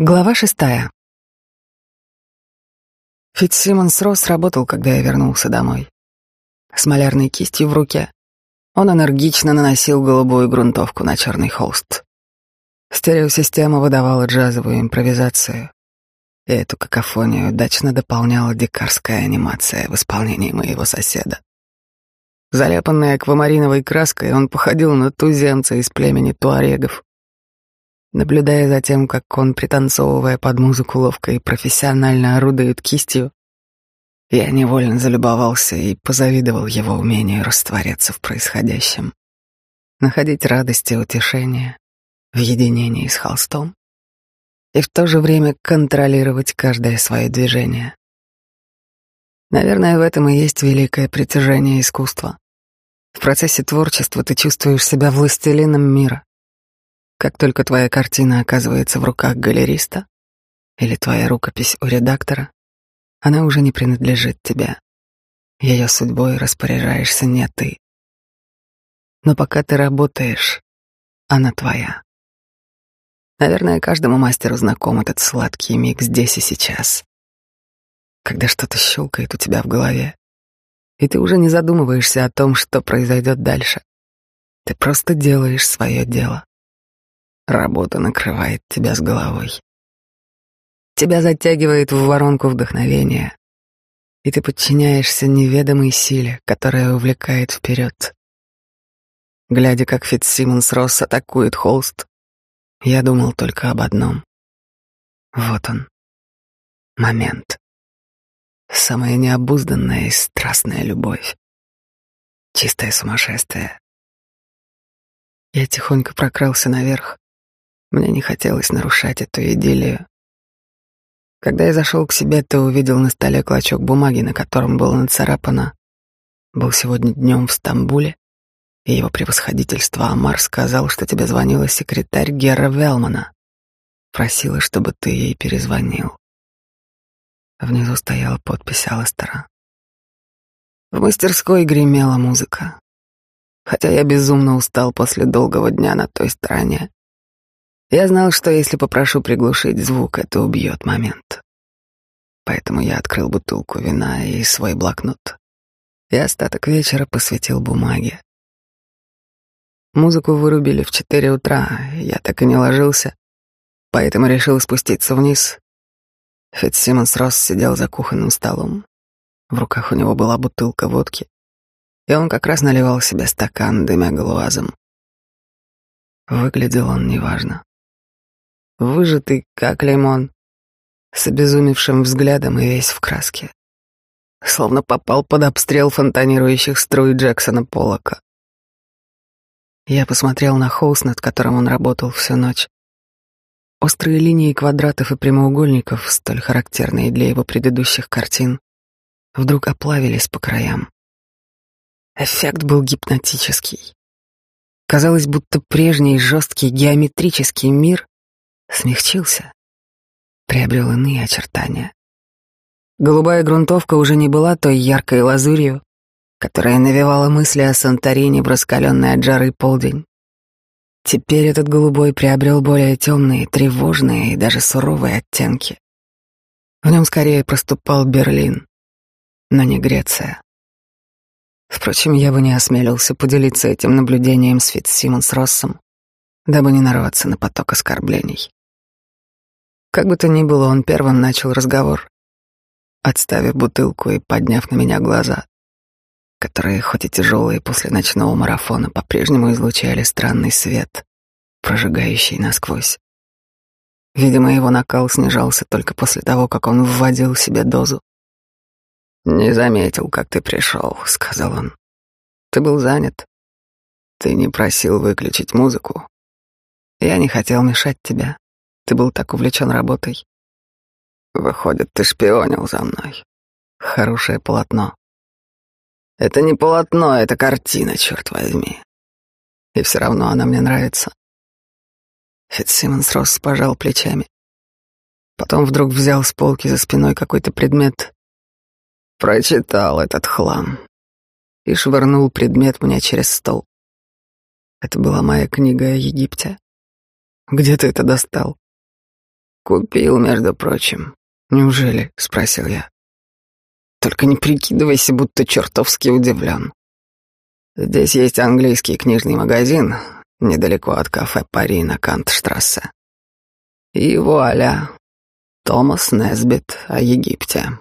Глава шестая. Фитцсимонс Росс работал, когда я вернулся домой. С малярной кистью в руке он энергично наносил голубую грунтовку на черный холст. Стереосистема выдавала джазовую импровизацию, и эту какофонию удачно дополняла дикарская анимация в исполнении моего соседа. Заляпанный аквамариновой краской, он походил на туземца из племени туарегов, Наблюдая за тем, как он, пританцовывая под музыку, ловко и профессионально орудует кистью, я невольно залюбовался и позавидовал его умению растворяться в происходящем, находить радость и утешение в единении с холстом и в то же время контролировать каждое свое движение. Наверное, в этом и есть великое притяжение искусства. В процессе творчества ты чувствуешь себя властелином мира, как только твоя картина оказывается в руках галериста или твоя рукопись у редактора, она уже не принадлежит тебе. Ее судьбой распоряжаешься не ты. Но пока ты работаешь, она твоя. Наверное, каждому мастеру знаком этот сладкий миг здесь и сейчас. Когда что-то щелкает у тебя в голове, и ты уже не задумываешься о том, что произойдет дальше. Ты просто делаешь свое дело. Работа накрывает тебя с головой. Тебя затягивает в воронку вдохновения, и ты подчиняешься неведомой силе, которая увлекает вперед. Глядя, как Фитцсимонс Росс атакует холст, я думал только об одном. Вот он, момент. Самая необузданная и страстная любовь. Чистое сумасшествие. Я тихонько прокрался наверх, мне не хотелось нарушать эту идиллию. Когда я зашел к себе, то увидел на столе клочок бумаги, на котором было нацарапано «Был сегодня днем в Стамбуле, и его превосходительство Амар сказал, что тебе звонила секретарь Гера Велмана. Просила, чтобы ты ей перезвонил». Внизу стояла подпись Алластера. В мастерской гремела музыка. Хотя я безумно устал после долгого дня на той стороне, я знал, что если попрошу приглушить звук, это убьет момент. Поэтому я открыл бутылку вина и свой блокнот. И остаток вечера посвятил бумаге. Музыку вырубили в четыре утра, я так и не ложился, поэтому решил спуститься вниз. Фитцсимонс Росс сидел за кухонным столом. В руках у него была бутылка водки, и он как раз наливал себе стакан, дымя глуазом. Выглядел он неважно выжатый, как лимон, с обезумевшим взглядом и весь в краске. Словно попал под обстрел фонтанирующих струй Джексона Поллока. Я посмотрел на холст, над которым он работал всю ночь. Острые линии квадратов и прямоугольников, столь характерные для его предыдущих картин, вдруг оплавились по краям. Эффект был гипнотический. Казалось, будто прежний жесткий геометрический мир смягчился, приобрел иные очертания. Голубая грунтовка уже не была той яркой лазурью, которая навевала мысли о Санторине в раскаленный от жары полдень. Теперь этот голубой приобрел более темные, тревожные и даже суровые оттенки. В нем скорее проступал Берлин, но не Греция. Впрочем, я бы не осмелился поделиться этим наблюдением с Фитцсимонс Россом, дабы не нарваться на поток оскорблений. Как бы то ни было, он первым начал разговор, отставив бутылку и подняв на меня глаза, которые, хоть и тяжелые после ночного марафона, по-прежнему излучали странный свет, прожигающий насквозь. Видимо, его накал снижался только после того, как он вводил себе дозу. «Не заметил, как ты пришел», — сказал он. «Ты был занят. Ты не просил выключить музыку. Я не хотел мешать тебе. Ты был так увлечен работой. Выходит, ты шпионил за мной. Хорошее полотно. Это не полотно, это картина, черт возьми. И все равно она мне нравится. Фитцсимонс Росс пожал плечами. Потом вдруг взял с полки за спиной какой-то предмет. Прочитал этот хлам. И швырнул предмет мне через стол. Это была моя книга о Египте. Где ты это достал? Купил, между прочим. Неужели? Спросил я. Только не прикидывайся, будто чертовски удивлен. Здесь есть английский книжный магазин, недалеко от кафе Пари на Кантштрассе. И вуаля, Томас Несбит о Египте.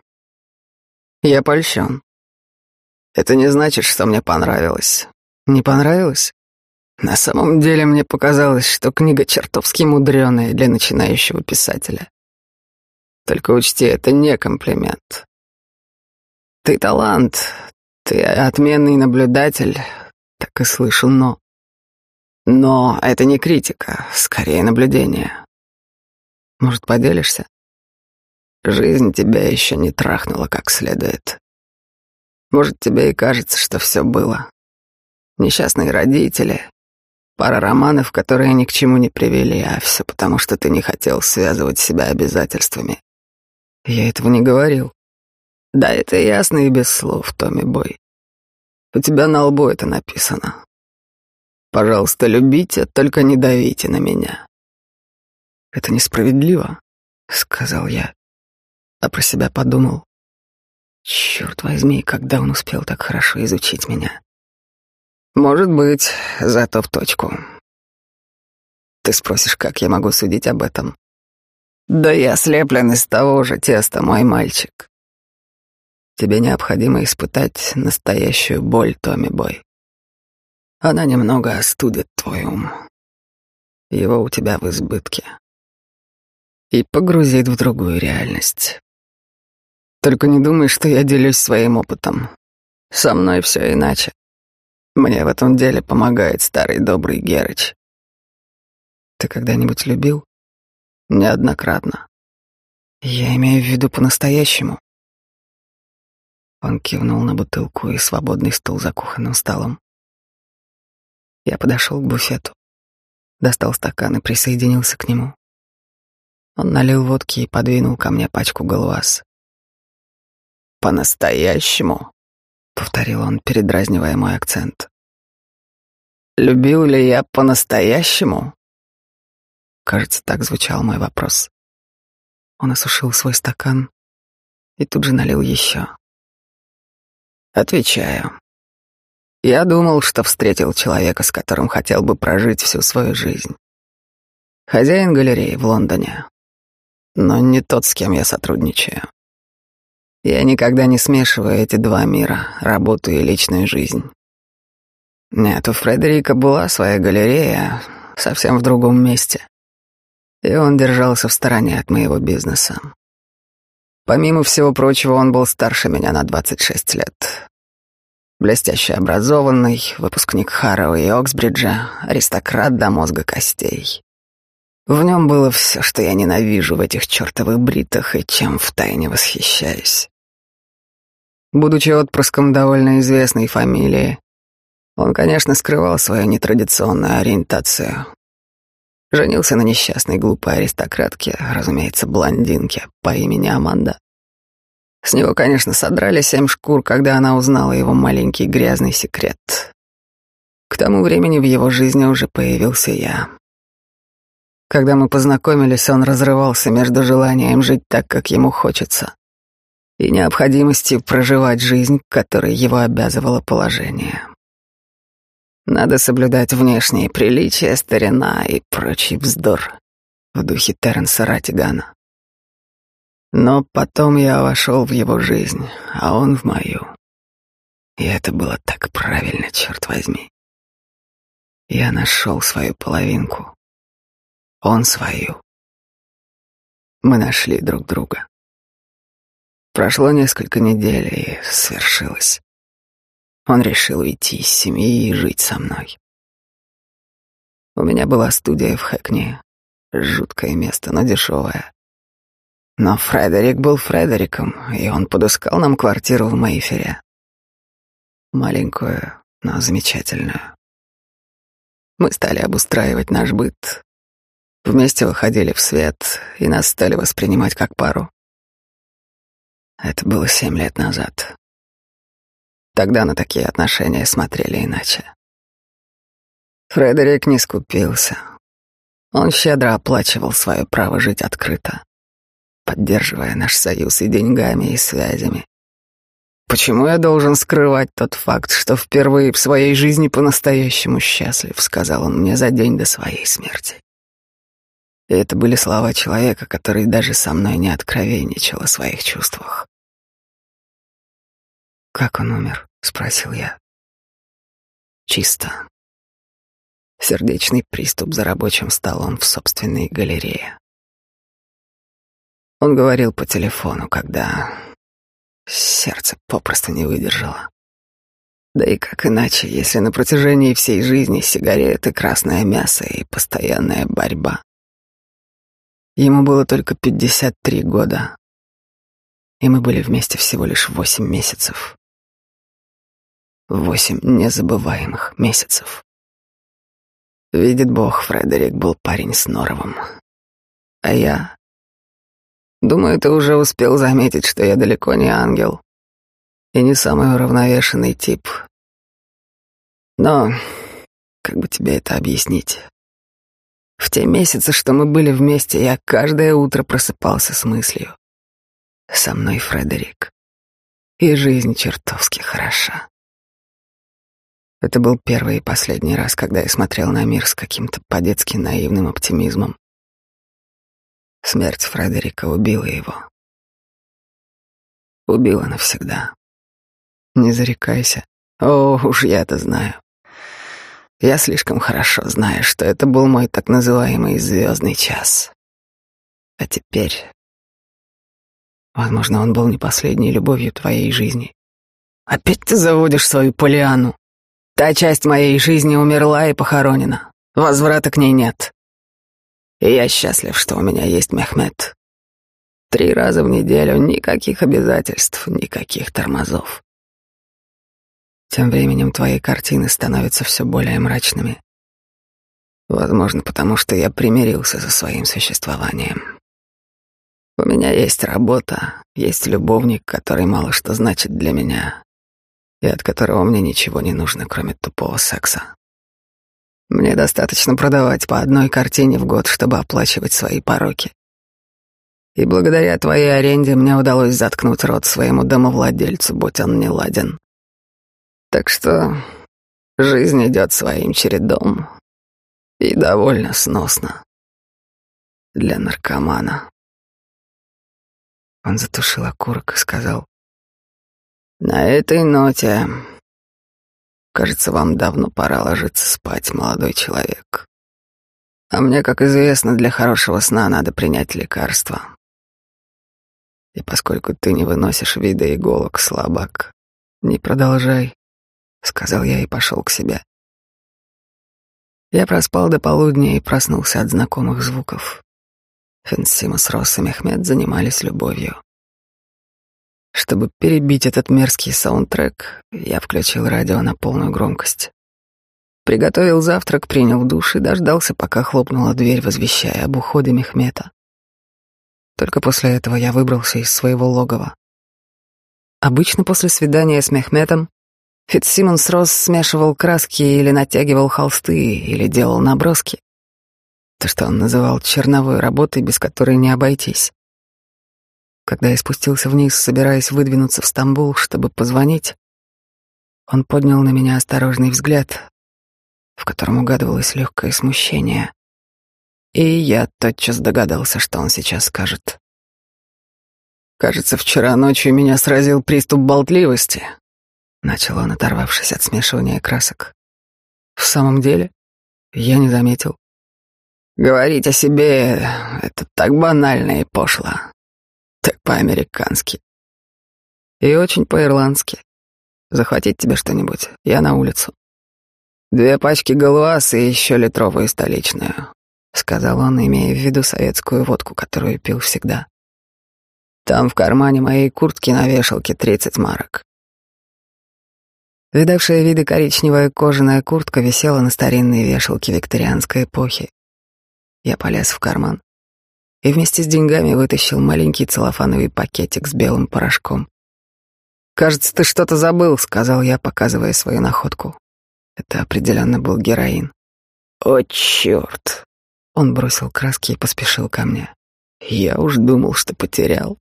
Я польщен. Это не значит, что мне понравилось. Не понравилось? На самом деле мне показалось, что книга чертовски мудреная для начинающего писателя. Только учти, это не комплимент. Ты талант, ты отменный наблюдатель, так и слышу «но». Но это не критика, скорее наблюдение. Может, поделишься? Жизнь тебя еще не трахнула как следует. Может, тебе и кажется, что все было. Несчастные родители, пара романов, которые ни к чему не привели, а все потому, что ты не хотел связывать себя обязательствами. Я этого не говорил. Да, это ясно и без слов, Томми Бой. У тебя на лбу это написано. Пожалуйста, любите, только не давите на меня. Это несправедливо, сказал я, а про себя подумал. Черт возьми, когда он успел так хорошо изучить меня. Может быть, зато в точку. Ты спросишь, как я могу судить об этом? Да я слеплен из того же теста, мой мальчик. Тебе необходимо испытать настоящую боль, Томми Бой. Она немного остудит твой ум. Его у тебя в избытке. И погрузит в другую реальность. Только не думай, что я делюсь своим опытом. Со мной все иначе. Мне в этом деле помогает старый добрый Герыч. Ты когда-нибудь любил? Неоднократно. Я имею в виду по-настоящему. Он кивнул на бутылку и свободный стул за кухонным столом. Я подошел к буфету, достал стакан и присоединился к нему. Он налил водки и подвинул ко мне пачку галуаз. «По-настоящему?» — повторил он, передразнивая мой акцент. «Любил ли я по-настоящему?» Кажется, так звучал мой вопрос. Он осушил свой стакан и тут же налил еще. Отвечаю. Я думал, что встретил человека, с которым хотел бы прожить всю свою жизнь. Хозяин галереи в Лондоне, но не тот, с кем я сотрудничаю. Я никогда не смешиваю эти два мира, работу и личную жизнь. Нет, у Фредерика была своя галерея, совсем в другом месте. И он держался в стороне от моего бизнеса. Помимо всего прочего, он был старше меня на 26 лет. Блестяще образованный, выпускник Харроу и Оксбриджа, аристократ до мозга костей. В нем было все, что я ненавижу в этих чертовых бритах и чем втайне восхищаюсь. Будучи отпрыском довольно известной фамилии, он, конечно, скрывал свою нетрадиционную ориентацию, Женился на несчастной глупой аристократке, разумеется, блондинке по имени Аманда. С него, конечно, содрали семь шкур, когда она узнала его маленький грязный секрет. К тому времени в его жизни уже появился я. Когда мы познакомились, он разрывался между желанием жить так, как ему хочется, и необходимостью проживать жизнь, которой его обязывало положение. Надо соблюдать внешние приличия, старина и прочий вздор в духе Терренса Ратигана. Но потом я вошел в его жизнь, а он в мою. И это было так правильно, черт возьми. Я нашел свою половинку. Он свою. Мы нашли друг друга. Прошло несколько недель, и свершилось. Он решил уйти из семьи и жить со мной. У меня была студия в Хэкни. Жуткое место, но дешевое. Но Фредерик был Фредериком, и он подыскал нам квартиру в Мейфере. Маленькую, но замечательную. Мы стали обустраивать наш быт. Вместе выходили в свет, и нас стали воспринимать как пару. Это было семь лет назад. Тогда на такие отношения смотрели иначе. Фредерик не скупился. Он щедро оплачивал свое право жить открыто, поддерживая наш союз и деньгами, и связями. Почему я должен скрывать тот факт, что впервые в своей жизни по-настоящему счастлив, сказал он мне за день до своей смерти. И это были слова человека, который даже со мной не откровенничал о своих чувствах. «Как он умер?» — спросил я. «Чисто. Сердечный приступ за рабочим столом в собственной галерее. Он говорил по телефону, когда сердце попросту не выдержало. Да и как иначе, если на протяжении всей жизни сигареты, красное мясо и постоянная борьба. Ему было только 53 года, и мы были вместе всего лишь восемь месяцев. Восемь незабываемых месяцев. Видит Бог, Фредерик был парень с норовом. А я... Думаю, ты уже успел заметить, что я далеко не ангел и не самый уравновешенный тип. Но как бы тебе это объяснить? В те месяцы, что мы были вместе, я каждое утро просыпался с мыслью. Со мной Фредерик. И жизнь чертовски хороша. Это был первый и последний раз, когда я смотрел на мир с каким-то по-детски наивным оптимизмом. Смерть Фредерика убила его. Убила навсегда. Не зарекайся. О, уж я это знаю. Я слишком хорошо знаю, что это был мой так называемый звездный час. А теперь... Возможно, он был не последней любовью твоей жизни. Опять ты заводишь свою Полиану. Та часть моей жизни умерла и похоронена. Возврата к ней нет. И я счастлив, что у меня есть Мехмед. Три раза в неделю, никаких обязательств, никаких тормозов. Тем временем твои картины становятся все более мрачными. Возможно, потому что я примирился со своим существованием. У меня есть работа, есть любовник, который мало что значит для меня, и от которого мне ничего не нужно, кроме тупого секса. Мне достаточно продавать по одной картине в год, чтобы оплачивать свои пороки. И благодаря твоей аренде мне удалось заткнуть рот своему домовладельцу, будь он не ладен. Так что жизнь идет своим чередом и довольно сносно для наркомана. Он затушил окурок и сказал, на этой ноте, кажется, вам давно пора ложиться спать, молодой человек. А мне, как известно, для хорошего сна надо принять лекарство. И поскольку ты не выносишь вида иголок, слабак, не продолжай, сказал я и пошел к себе. Я проспал до полудня и проснулся от знакомых звуков. Фенсимус Росс и Мехмед занимались любовью. Чтобы перебить этот мерзкий саундтрек, я включил радио на полную громкость. Приготовил завтрак, принял душ и дождался, пока хлопнула дверь, возвещая об уходе Мехмета. Только после этого я выбрался из своего логова. Обычно после свидания с Мехметом Фитсимонс Росс смешивал краски или натягивал холсты, или делал наброски. То, что он называл черновой работой, без которой не обойтись. Когда я спустился вниз, собираясь выдвинуться в Стамбул, чтобы позвонить, он поднял на меня осторожный взгляд, в котором угадывалось легкое смущение. И я тотчас догадался, что он сейчас скажет. «Кажется, вчера ночью меня сразил приступ болтливости», — начал он, оторвавшись от смешивания красок. «В самом деле, я не заметил. Говорить о себе — это так банально и пошло. По-американски. И очень по-ирландски. Захватить тебе что-нибудь? Я на улицу. Две пачки галуаз и еще литровую столичную, сказал он, имея в виду советскую водку, которую пил всегда. Там в кармане моей куртки на вешалке тридцать марок. Видавшая виды коричневая кожаная куртка висела на старинной вешалке викторианской эпохи. Я полез в карман и вместе с деньгами вытащил маленький целлофановый пакетик с белым порошком. «Кажется, ты что-то забыл», — сказал я, показывая свою находку. Это определенно был героин. «О, черт!» Он бросил краски и поспешил ко мне. Я уж думал, что потерял.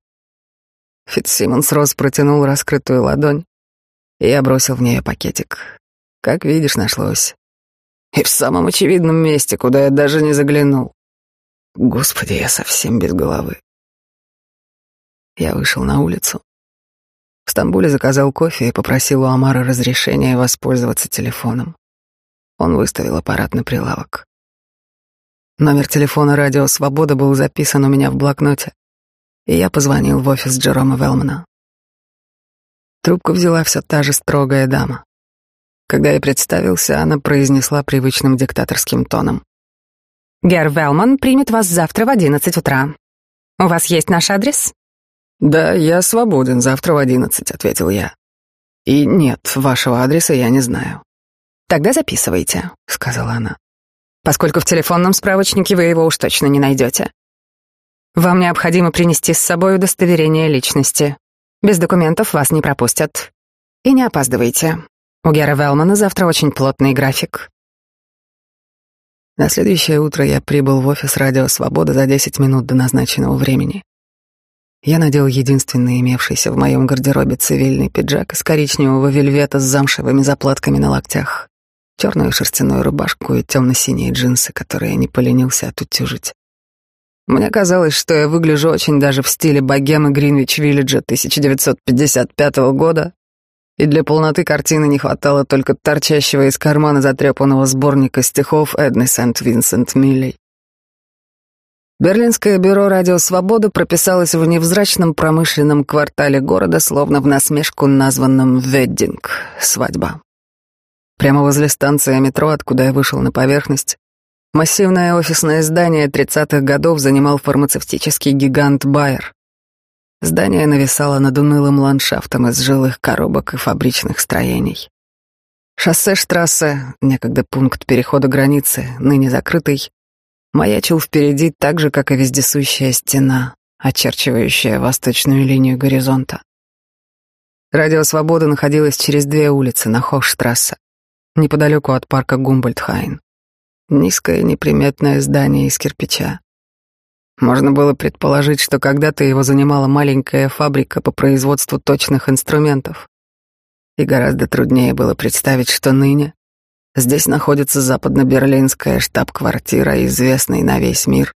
Фитсимонс Рос протянул раскрытую ладонь, и я бросил в нее пакетик. Как видишь, нашлось. И в самом очевидном месте, куда я даже не заглянул. Господи, я совсем без головы. Я вышел на улицу. В Стамбуле заказал кофе и попросил у Амара разрешения воспользоваться телефоном. Он выставил аппарат на прилавок. Номер телефона «Радио Свобода» был записан у меня в блокноте, и я позвонил в офис Джерома Велмана. Трубку взяла все та же строгая дама. Когда я представился, она произнесла привычным диктаторским тоном. «Герр Велман примет вас завтра в одиннадцать утра. У вас есть наш адрес?» «Да, я свободен завтра в одиннадцать», — ответил я. «И нет, вашего адреса я не знаю». «Тогда записывайте», — сказала она. «Поскольку в телефонном справочнике вы его уж точно не найдете. Вам необходимо принести с собой удостоверение личности. Без документов вас не пропустят. И не опаздывайте. У Гера Велмана завтра очень плотный график». На следующее утро я прибыл в офис «Радио Свобода» за десять минут до назначенного времени. Я надел единственный имевшийся в моем гардеробе цивильный пиджак из коричневого вельвета с замшевыми заплатками на локтях, черную шерстяную рубашку и темно-синие джинсы, которые не поленился отутюжить. Мне казалось, что я выгляжу очень даже в стиле богемы Гринвич-Виллиджа 1955 года, и для полноты картины не хватало только торчащего из кармана затрепанного сборника стихов Эдны Сент-Винсент Миллей. Берлинское бюро «Радио Свобода» прописалось в невзрачном промышленном квартале города, словно в насмешку названном «Веддинг» — «Свадьба». Прямо возле станции метро, откуда я вышел на поверхность, массивное офисное здание 30-х годов занимал фармацевтический гигант «Байер». Здание нависало над унылым ландшафтом из жилых коробок и фабричных строений. Шоссе Штрассе, некогда пункт перехода границы, ныне закрытый, маячил впереди так же, как и вездесущая стена, очерчивающая восточную линию горизонта. Радио «Свобода» находилось через две улицы на Хохштрассе, неподалеку от парка Гумбольдхайн. Низкое неприметное здание из кирпича. Можно было предположить, что когда-то его занимала маленькая фабрика по производству точных инструментов. И гораздо труднее было представить, что ныне Здесь находится западно-берлинская штаб-квартира, известной на весь мир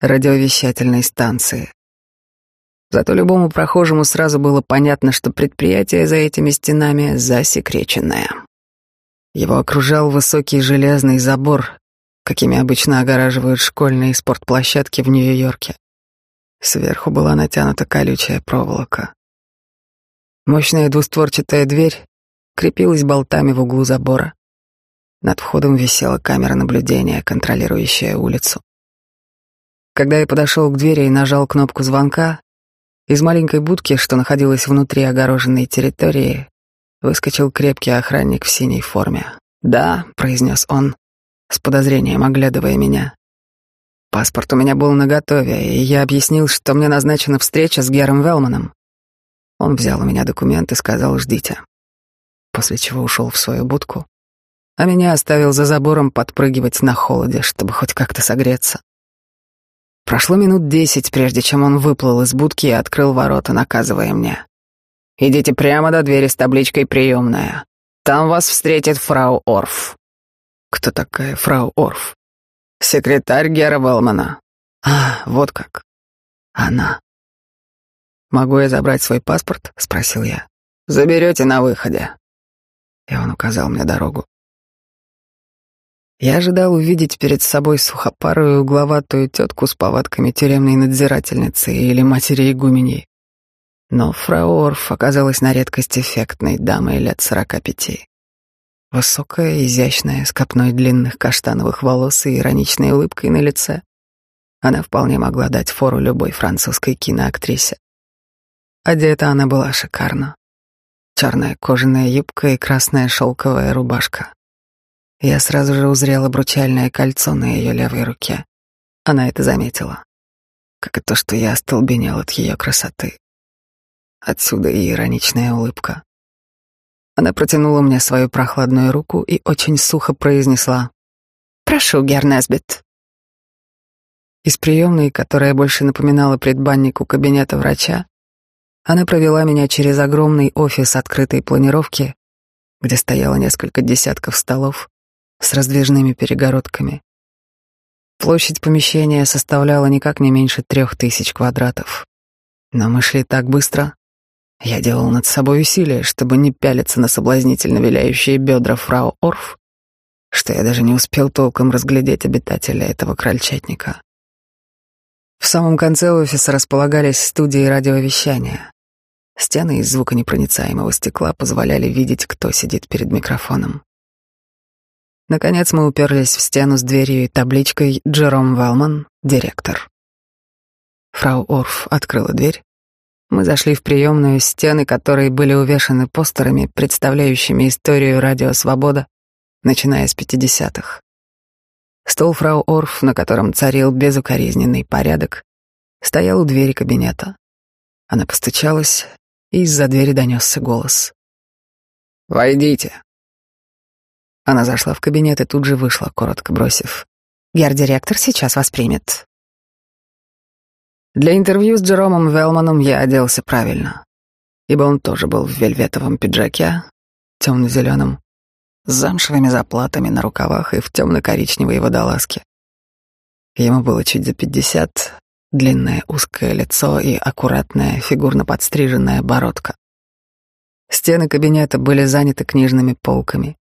радиовещательной станции. Зато любому прохожему сразу было понятно, что предприятие за этими стенами засекреченное. Его окружал высокий железный забор, какими обычно огораживают школьные спортплощадки в Нью-Йорке. Сверху была натянута колючая проволока. Мощная двустворчатая дверь крепилась болтами в углу забора. Над входом висела камера наблюдения, контролирующая улицу. Когда я подошел к двери и нажал кнопку звонка, из маленькой будки, что находилась внутри огороженной территории, выскочил крепкий охранник в синей форме. «Да», — произнес он, с подозрением оглядывая меня. Паспорт у меня был наготове, и я объяснил, что мне назначена встреча с Гером Велманом. Он взял у меня документ и сказал «ждите», после чего ушел в свою будку, а меня оставил за забором подпрыгивать на холоде, чтобы хоть как-то согреться. Прошло минут десять, прежде чем он выплыл из будки и открыл ворота, наказывая мне. «Идите прямо до двери с табличкой «Приемная». Там вас встретит фрау Орф». «Кто такая фрау Орф?» «Секретарь Гера Велмана». «А, вот как. Она». «Могу я забрать свой паспорт?» — спросил я. «Заберете на выходе». И он указал мне дорогу. Я ожидал увидеть перед собой сухопарую угловатую тетку с повадками тюремной надзирательницы или матери игумени. Но фрау Орф оказалась на редкость эффектной дамой лет сорока пяти. Высокая, изящная, с копной длинных каштановых волос и ироничной улыбкой на лице. Она вполне могла дать фору любой французской киноактрисе. Одета она была шикарно. Черная кожаная юбка и красная шелковая рубашка. Я сразу же узрел обручальное кольцо на ее левой руке. Она это заметила. Как и то, что я остолбенел от ее красоты. Отсюда и ироничная улыбка. Она протянула мне свою прохладную руку и очень сухо произнесла «Прошу, Гернесбит». Из приемной, которая больше напоминала предбаннику кабинета врача, она провела меня через огромный офис открытой планировки, где стояло несколько десятков столов с раздвижными перегородками. Площадь помещения составляла никак не меньше трех тысяч квадратов. Но мы шли так быстро. Я делал над собой усилия, чтобы не пялиться на соблазнительно виляющие бедра фрау Орф, что я даже не успел толком разглядеть обитателя этого крольчатника. В самом конце офиса располагались студии радиовещания. Стены из звуконепроницаемого стекла позволяли видеть, кто сидит перед микрофоном. Наконец мы уперлись в стену с дверью и табличкой «Джером Велман, директор». Фрау Орф открыла дверь. Мы зашли в приемную, стены которой были увешаны постерами, представляющими историю радио «Свобода», начиная с 50-х. Стол фрау Орф, на котором царил безукоризненный порядок, стоял у двери кабинета. Она постучалась, и из-за двери донесся голос. «Войдите». Она зашла в кабинет и тут же вышла, коротко бросив. «Гер-директор сейчас вас примет». Для интервью с Джеромом Велманом я оделся правильно, ибо он тоже был в вельветовом пиджаке, темно-зеленом, с замшевыми заплатами на рукавах и в темно-коричневой водолазке. Ему было чуть за пятьдесят, длинное узкое лицо и аккуратная фигурно подстриженная бородка. Стены кабинета были заняты книжными полками,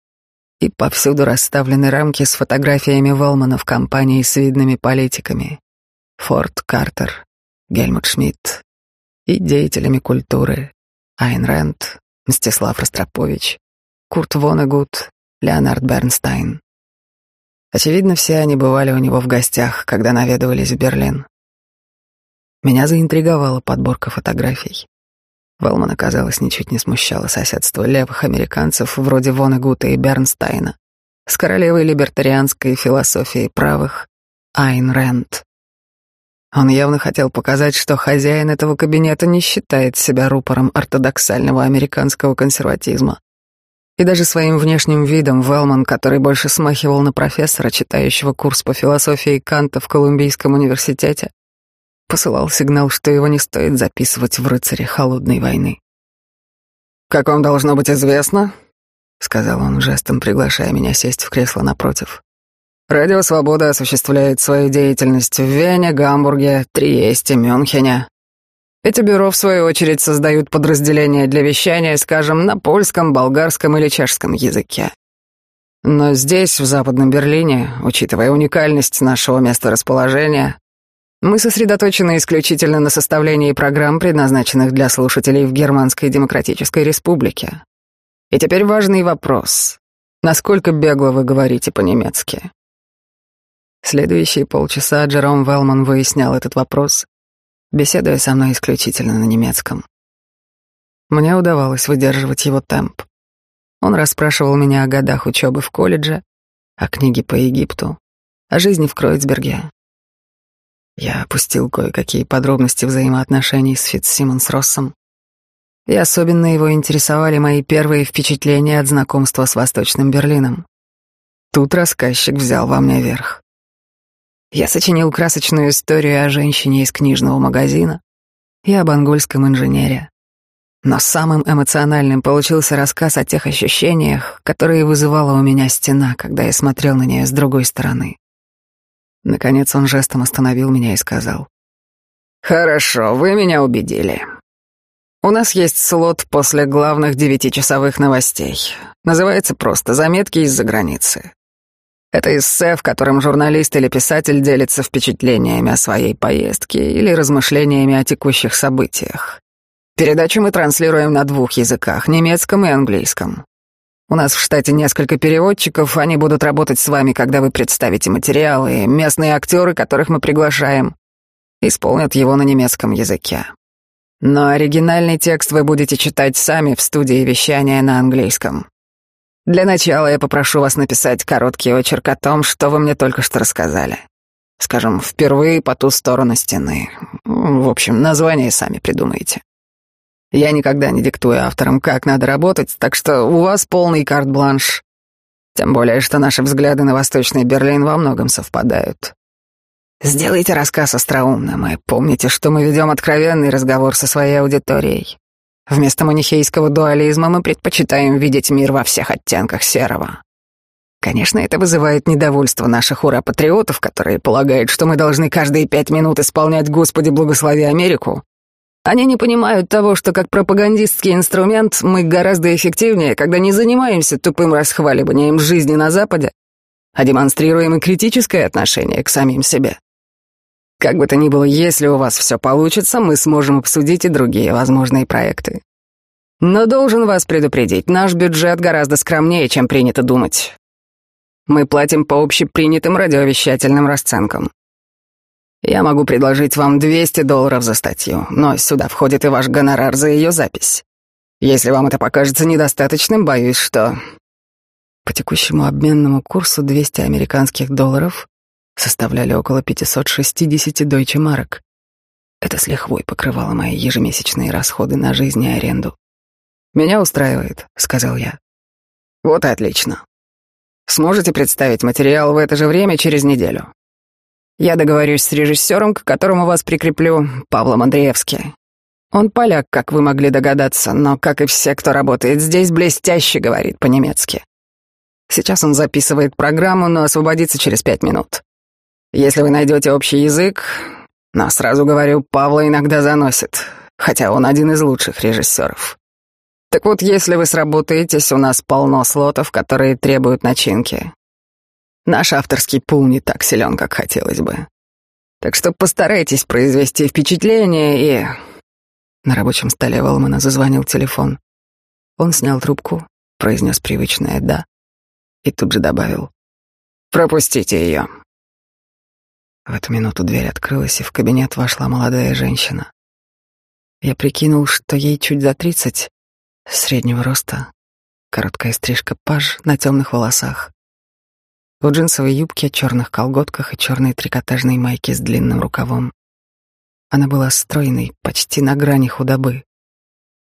и повсюду расставлены рамки с фотографиями Велмана в компании с видными политиками. Форд Картер, Гельмут Шмидт и деятелями культуры Айн Рэнд, Мстислав Ростропович, Курт Вонегут, Леонард Бернстайн. Очевидно, все они бывали у него в гостях, когда наведывались в Берлин. Меня заинтриговала подборка фотографий. Велмана, казалось, ничуть не смущало соседство левых американцев вроде Вонегута и Бернстайна с королевой либертарианской философией правых Айн Рэнд. Он явно хотел показать, что хозяин этого кабинета не считает себя рупором ортодоксального американского консерватизма. И даже своим внешним видом Велман, который больше смахивал на профессора, читающего курс по философии Канта в Колумбийском университете, посылал сигнал, что его не стоит записывать в рыцаре холодной войны. «Как вам должно быть известно», — сказал он жестом, приглашая меня сесть в кресло напротив. «Радио Свобода осуществляет свою деятельность в Вене, Гамбурге, Триесте, Мюнхене. Эти бюро, в свою очередь, создают подразделения для вещания, скажем, на польском, болгарском или чешском языке. Но здесь, в Западном Берлине, учитывая уникальность нашего месторасположения, мы сосредоточены исключительно на составлении программ, предназначенных для слушателей в Германской Демократической Республике. И теперь важный вопрос. Насколько бегло вы говорите по-немецки? Следующие полчаса Джером Велман выяснял этот вопрос, беседуя со мной исключительно на немецком. Мне удавалось выдерживать его темп. Он расспрашивал меня о годах учебы в колледже, о книге по Египту, о жизни в Кройцберге, я опустил кое-какие подробности взаимоотношений с Фитцсимонс Россом, и особенно его интересовали мои первые впечатления от знакомства с Восточным Берлином. Тут рассказчик взял во мне верх. Я сочинил красочную историю о женщине из книжного магазина и об ангольском инженере. Но самым эмоциональным получился рассказ о тех ощущениях, которые вызывала у меня стена, когда я смотрел на нее с другой стороны. Наконец он жестом остановил меня и сказал. «Хорошо, вы меня убедили. У нас есть слот после главных девятичасовых новостей. Называется просто «Заметки из-за границы». Это эссе, в котором журналист или писатель делится впечатлениями о своей поездке или размышлениями о текущих событиях. Передачу мы транслируем на двух языках — немецком и английском. У нас в штате несколько переводчиков, они будут работать с вами, когда вы представите материалы, местные актеры, которых мы приглашаем, исполнят его на немецком языке. Но оригинальный текст вы будете читать сами в студии вещания на английском. Для начала я попрошу вас написать короткий очерк о том, что вы мне только что рассказали. Скажем, впервые по ту сторону стены. В общем, название сами придумайте. Я никогда не диктую авторам, как надо работать, так что у вас полный карт-бланш. Тем более, что наши взгляды на Восточный Берлин во многом совпадают. Сделайте рассказ остроумным и помните, что мы ведем откровенный разговор со своей аудиторией. Вместо манихейского дуализма мы предпочитаем видеть мир во всех оттенках серого. Конечно, это вызывает недовольство наших ура-патриотов, которые полагают, что мы должны каждые пять минут исполнять «Господи, благослови Америку». Они не понимают того, что как пропагандистский инструмент мы гораздо эффективнее, когда не занимаемся тупым расхваливанием жизни на Западе, а демонстрируем и критическое отношение к самим себе. Как бы то ни было, если у вас все получится, мы сможем обсудить и другие возможные проекты. Но должен вас предупредить, наш бюджет гораздо скромнее, чем принято думать. Мы платим по общепринятым радиовещательным расценкам. Я могу предложить вам 200 долларов за статью, но сюда входит и ваш гонорар за ее запись. Если вам это покажется недостаточным, боюсь, что... По текущему обменному курсу 200 американских долларов составляли около 560 дойче марок. Это с лихвой покрывало мои ежемесячные расходы на жизнь и аренду. «Меня устраивает», — сказал я. «Вот и отлично. Сможете представить материал в это же время через неделю? Я договорюсь с режиссером, к которому вас прикреплю, Павлом Андреевски. Он поляк, как вы могли догадаться, но, как и все, кто работает здесь, блестяще говорит по-немецки. Сейчас он записывает программу, но освободится через пять минут. Если вы найдете общий язык, но сразу говорю, Павла иногда заносит, хотя он один из лучших режиссеров. Так вот, если вы сработаетесь, у нас полно слотов, которые требуют начинки. Наш авторский пул не так силен, как хотелось бы. Так что постарайтесь произвести впечатление и... На рабочем столе Волмана зазвонил телефон. Он снял трубку, произнес привычное «да» и тут же добавил «Пропустите ее». В эту минуту дверь открылась, и в кабинет вошла молодая женщина. Я прикинул, что ей чуть за тридцать, среднего роста, короткая стрижка паж на темных волосах. В джинсовой юбке, черных колготках и черной трикотажной майке с длинным рукавом. Она была стройной, почти на грани худобы.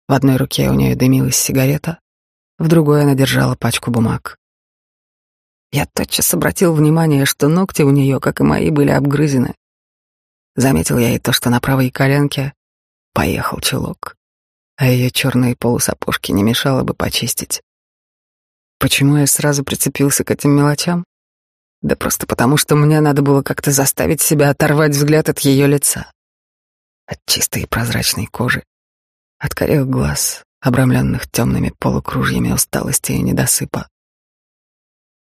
В одной руке у нее дымилась сигарета, в другой она держала пачку бумаг. Я тотчас обратил внимание, что ногти у нее, как и мои, были обгрызены. Заметил я и то, что на правой коленке поехал чулок а ее черные полусапожки не мешало бы почистить. Почему я сразу прицепился к этим мелочам? Да просто потому, что мне надо было как-то заставить себя оторвать взгляд от ее лица. От чистой прозрачной кожи, от корих глаз, обрамленных темными полукружьями усталости и недосыпа.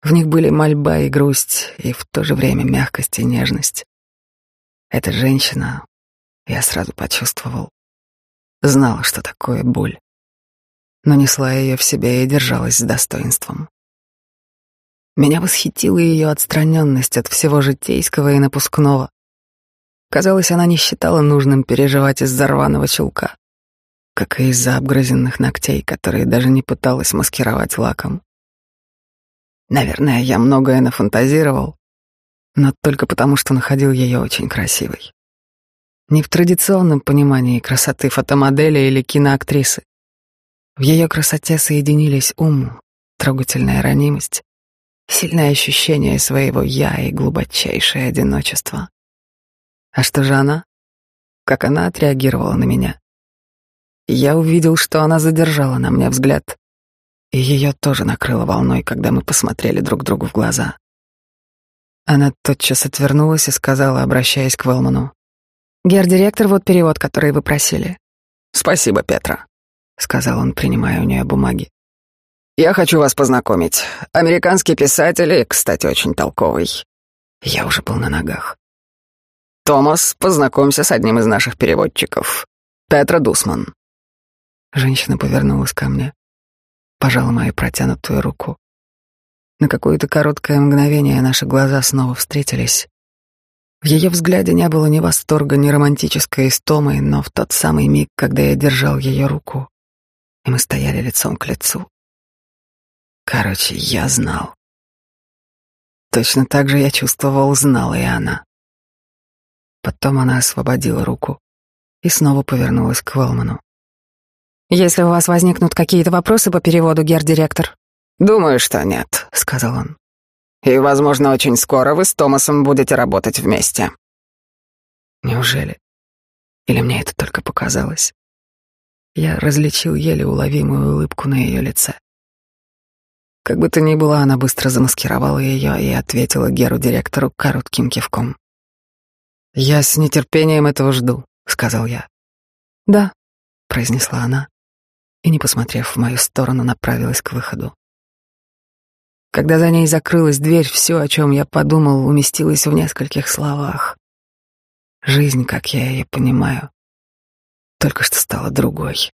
В них были мольба и грусть, и в то же время мягкость и нежность. Эта женщина, я сразу почувствовал, Знала, что такое боль, но несла ее в себе и держалась с достоинством. Меня восхитила ее отстраненность от всего житейского и напускного. Казалось, она не считала нужным переживать из-за рваного чулка, как и из-за обгрызенных ногтей, которые даже не пыталась маскировать лаком. Наверное, я многое нафантазировал, но только потому, что находил ее очень красивой. Не в традиционном понимании красоты фотомодели или киноактрисы. В ее красоте соединились ум, трогательная ранимость, сильное ощущение своего «я» и глубочайшее одиночество. А что же она? Как она отреагировала на меня? Я увидел, что она задержала на мне взгляд, и ее тоже накрыло волной, когда мы посмотрели друг другу в глаза. Она тотчас отвернулась и сказала, обращаясь к Велману, «Гер-директор, вот перевод, который вы просили». «Спасибо, Петра», — сказал он, принимая у нее бумаги. «Я хочу вас познакомить. Американский писатель и, кстати, очень толковый». Я уже был на ногах. «Томас, познакомься с одним из наших переводчиков. Петра Дусман». Женщина повернулась ко мне, пожала мою протянутую руку. На какое-то короткое мгновение наши глаза снова встретились. В ее взгляде не было ни восторга, ни романтической истомы, но в тот самый миг, когда я держал ее руку, и мы стояли лицом к лицу. Короче, я знал. Точно так же я чувствовал, знала и она. Потом она освободила руку и снова повернулась к Велману. «Если у вас возникнут какие-то вопросы по переводу, гер-директор?» «Думаю, что нет», — сказал он. И, возможно, очень скоро вы с Томасом будете работать вместе. Неужели? Или мне это только показалось? Я различил еле уловимую улыбку на ее лице. Как бы то ни было, она быстро замаскировала ее и ответила Геру-директору коротким кивком. «Я с нетерпением этого жду», — сказал я. «Да», — произнесла она, и, не посмотрев в мою сторону, направилась к выходу. Когда за ней закрылась дверь, все, о чем я подумал, уместилось в нескольких словах. Жизнь, как я ее понимаю, только что стала другой.